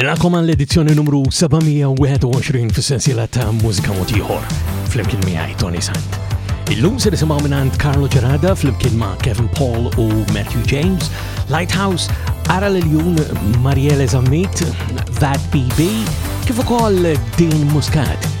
Nilqakom għall edizzjoni numru 721 fis-sensiela ta' Mużika Motiħor fl-imkien miegħi Tony Sant. Illum se nisimgħu minn Carlo Gerada fl-imkien ma' Kevin Paul u Matthew James, Lighthouse, Ara l-Jun, Marielle Zammit, That BB, kif ukoll Dean Muscat.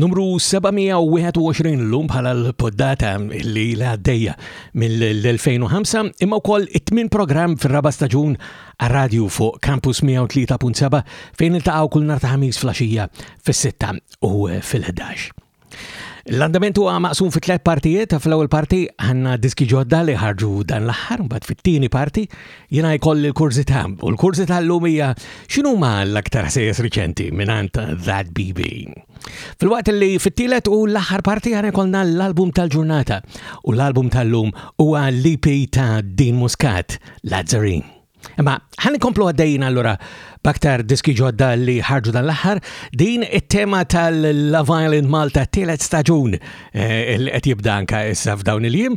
Numru 721 llum bħala l-poddata li għaddejja mill-2005 imma wkoll it-tmien programm fir-raba' staġun għar-radju fuq Campus 103.7 fejn iltaqgħu kull nhar ta' ħamis flaxija fis-sitta u fil-11. L-andament huwa maqsum fi tliet partijiet, fl-ewwel parti għandna diski ġodda li ħarġu dan l-aħħar, mbagħad fit-tieni parti Jina jkolli l-kurzita, u l-kurzita l-lum hija xinu ma l-aktar sejes riċenti minant That BB. Fil-waqt li fit-tielet u l-aħħar parti għana kolna l-album tal-ġurnata u l-album tal-lum huwa l-EP ta' Din Muscat, Lazzarin. Ma ħan komplu għaddejjin allura baktar diski ġodda li ħarġu dan l-aħħar, din it-tema tal-Love Island Malta tielet staġun eh, li qed jibda anka issa f'dawn il-jiem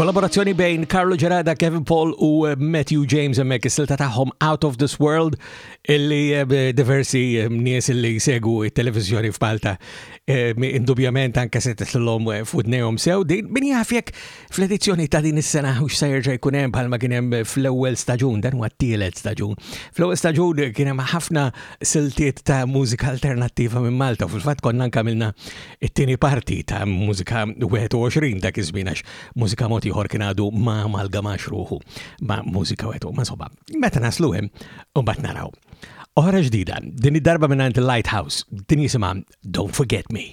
Kollaborazzjoni bejn Carlo Gerada, Kevin Paul u eh, Matthew James emmek is-silta tagħhom Out of This World illi eh, diversi eh, nies illi jsegu it-televiżjoni f'Malta indubjament anke se tislhom f'udnejhom sew din min jaf jekk fl-edizzjoni ta' din is-sena u se jerġa' jkun hemm bħalma kien hemm fl-ewwel staġun dan huwa t-tielet staġun. Fl-ewwel staġun kien hemm ħafna siltiet ta' mużika alternattiva minn Malta u fil-fatt konna anke għamilna it-tieni parti ta' mużika 21 dak iż-żmien għax mużika mod ieħor kien għadu ma amalgamax ruħu ma' mużika wetu. Ma soba, meta naslu hemm u mbagħad naraw. Oħra ġdida, din id-darba minn Lighthouse, din jisimha Don't Forget Me.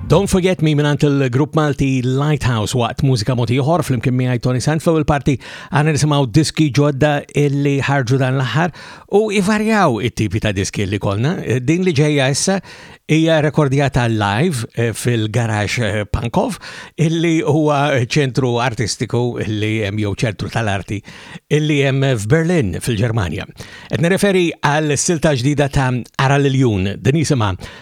Don't Forget Me minant il-grupp Malti Lighthouse waqt mużika moti ieħor fl-imkien miegħi Tony Sant fl-ewwel parti għandna nisimgħu diski ġodda illi ħarġu dan l-aħħar u ivarjaw it-tipi ta' diski li kolna. Eh, din li ġejja issa hija rekordjata live eh, fil-garax eh, Pankov illi huwa ċentru artistiku illi hemm jew ċentru tal-arti illi hemm f'Berlin fil-Ġermanja. Qed nirreferi għal silta ġdida ta' Ara l-Jun, din jisimha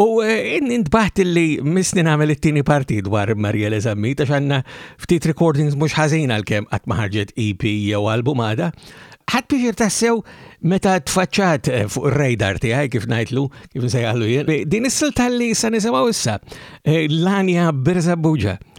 U eh, nintbaħt li misni nagħmel it-tieni parti dwar Maria Lezammi, ta' xanna ftit recordings mhux ħażin għalkemm qatt ma ħarġet EP jew album għada. Ħadd biex tassew meta tfaċċat eh, fuq ir-radar tiegħi kif ngħidlu, kif nsejħlu jien, din is-silta li sa nisimgħu issa, eh, l-anja Berza Buġa,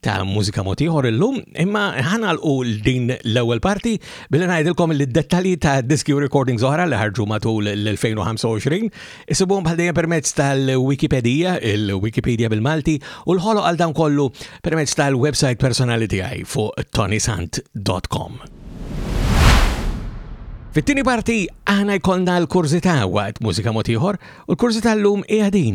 ta' mużika motiħor illum, imma ħanalqu din l-ewwel parti billi ngħidilkom li d-dettalji ta' diski u recordings oħra li ħarġu matul l-2025 isibuhom bħal dejjem permezz tal-Wikipedija, il-Wikipedia bil-Malti u l-ħoloq għal dan kollu permezz tal-website personali tiegħi fuq tonisant.com. Fit-tieni parti aħna jkollna l-kurżità waqt mużika motiħor u l-kurżità llum hija din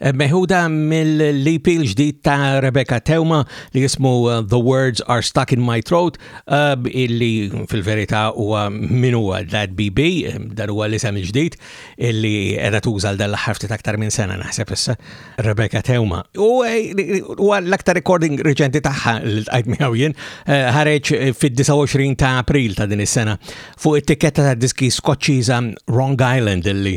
Meħuda mill-EP l-ġdid ta' Rebecca Tewma li jismu uh, The Words Are Stuck in My Throat uh, illi fil-verità huwa min huwa Dad BB um, dan huwa l-isem il-ġdid illi qiegħda tuża l ħar ftit aktar minn sena naħseb issa Rebecca Tewma. U eh, huwa l-aktar recording reċenti tagħha li tqajt miegħu jien eh, ħareġ eh, fid-29 ta' April ta' din is-sena fuq it-tikketta ta' diski Skoċċiża Wrong Island illi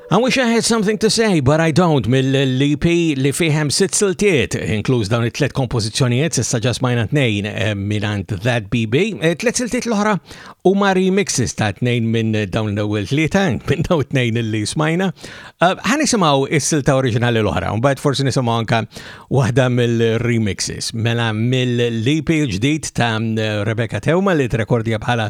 I wish I had something to say, but I don't mill-LP e li fihem sitt siltiet, inkluż dawn it-tlet kompożizzjonijiet s'issa ġa smajna tnejn eh, minant That BB. Eh, tlet siltiet l-oħra huma remixes ta' tnejn minn dawn l-ewwel tlieta, minn dawn tnejn li smajna. Eh, Ħa nisimgħu is-silta oriġinali l-oħra, mbagħad forsi nisimgħu anke waħda mill-remixes. Mela mill-LP e ġdid ta' Rebecca Tewma li trekordja bħala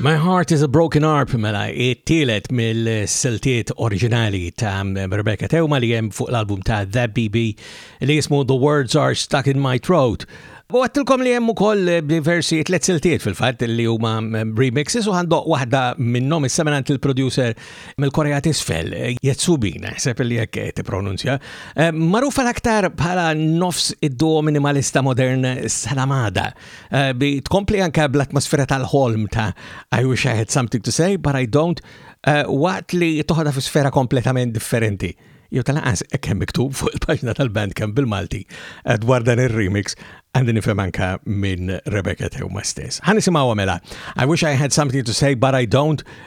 My Heart is a Broken Harp mela it-tielet mill-siltiet oriġinali ta' Rebecca Tewma li hemm fuq l-album ta' The BB li jismu The Words Are Stuck in My Throat. U għattilkom li hemm ukoll diversi tliet siltiet fil-fatt li huma remixes u għandok waħda minnhom issa minn il-producer mill-Korea t'isfel, Jetsubin, naħseb li hekk tippronunzja. Eh, Magħrufa l-aktar bħala nofs id-duo minimalista modern Salamada. Eh, bi tkompli anka bl-atmosfera tal-ħolm ta' I wish I had something to say, but I don't, eh, waqt li toħda fi sfera kompletament differenti. Jew tal-qas ekkem miktub fuq il-paġna tal-Bandcamp bil-Malti eh, dwar dan il-remix għandi nifhem anka minn Rebecca Tewma stess. Ħan nisimgħu għamela. I wish I had something to say, but I don't,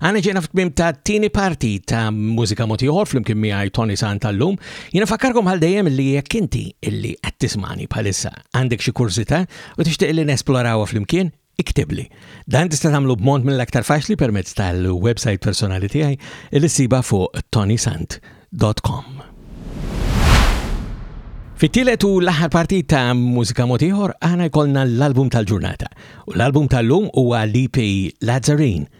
Għana ġena f'tmim ta' tini parti ta' mużika motiħor fl-imkien miħaj Tony San tal-lum. Jena fakkarkom għal dejjem li jekk inti illi qed tismani bħalissa għandek xi kurzita u tixtieq li nesplorawha fl-imkien, iktibli. Dan tista' tagħmlu b'mod mill-aktar faċli permezz tal-website personali tiegħi li ssiba fuq tonysant.com. Fit-tielet u l-aħħar parti ta' mużika motiħor għana jkollna l-album tal-ġurnata u l-album tal-lum huwa l-EP Lazzarine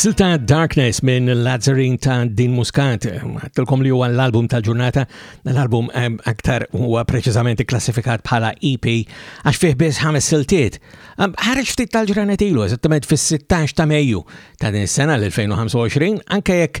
Silta Darkness minn Lazzarin ta' Din Muscat, tilkom li huwa l-album tal-ġurnata, l-album eh, aktar huwa preċiżament klassifikat bħala EP għax fih biss ħames siltiet. Ħareġ ftit tal-ġranet ilu, eżattament fis-16 ta' Mejju ta' din is-sena l-2025, anke jekk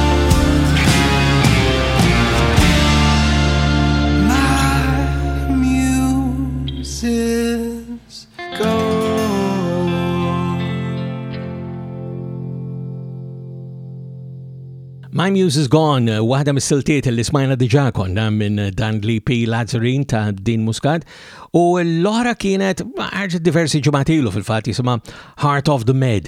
My Muse is Gone, uh, waħda mis-siltiet li smajna diġa konna minn dan l-EP Lazzarin ta' Din Muscat u l-oħra kienet ħarġet diversi ġematilu fil-fat jisima Heart of the Med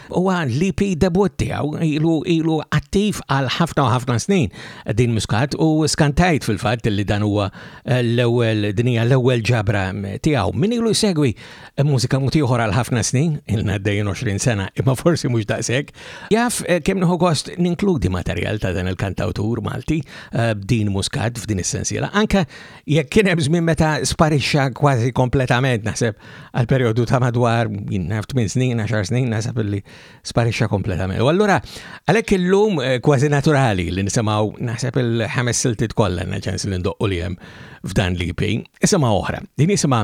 Huwa l-EP debut tiegħu ilu ilu attiv għal ħafna u ħafna snin din muskat u skantajt fil-fatt li dan huwa eh, l-ewwel dinija l-ewwel ġabra eh, tiegħu. Min ilu jsegwi eh, mużika mutiħor għal ħafna snin, ilna dejjin 20 sena, imma forsi mhux daqshekk, jaf kemm nħu gost ninkludi materjal ta' dan il-kantawtur Malti b'din muskat f'din is-sensiela. Anke Jekk kien hemm żmien meta sparixxa kważi kompletament naħseb għal perjodu ta' madwar naf tmien snin, għaxar snin naħseb li sparixxa kompletament. U allura għalhekk illum eh, kważi naturali li nisimgħu naħseb il-ħames siltiet kollha naċens li ndoqqu li hemm f'dan l-EP. Isimha oħra, din isimha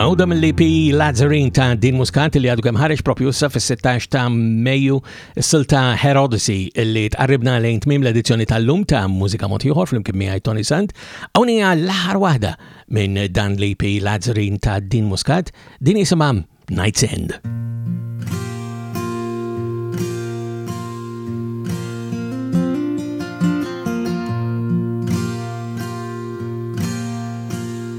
Mawda mill-EP Lazzarin ta' Din Muscat li għadu kemm ħareġ propju issa fis-16 ta' Mejju s-silta Herodisi li tqarribna lejn tmiem l-edizzjoni tal-lum ta' Mużika Mod Ieħor flimkien miegħi Tony Sant. Hawn hija l-aħħar waħda minn dan l-EP Lazzarin ta' Din Muscat din jisimha Night's End.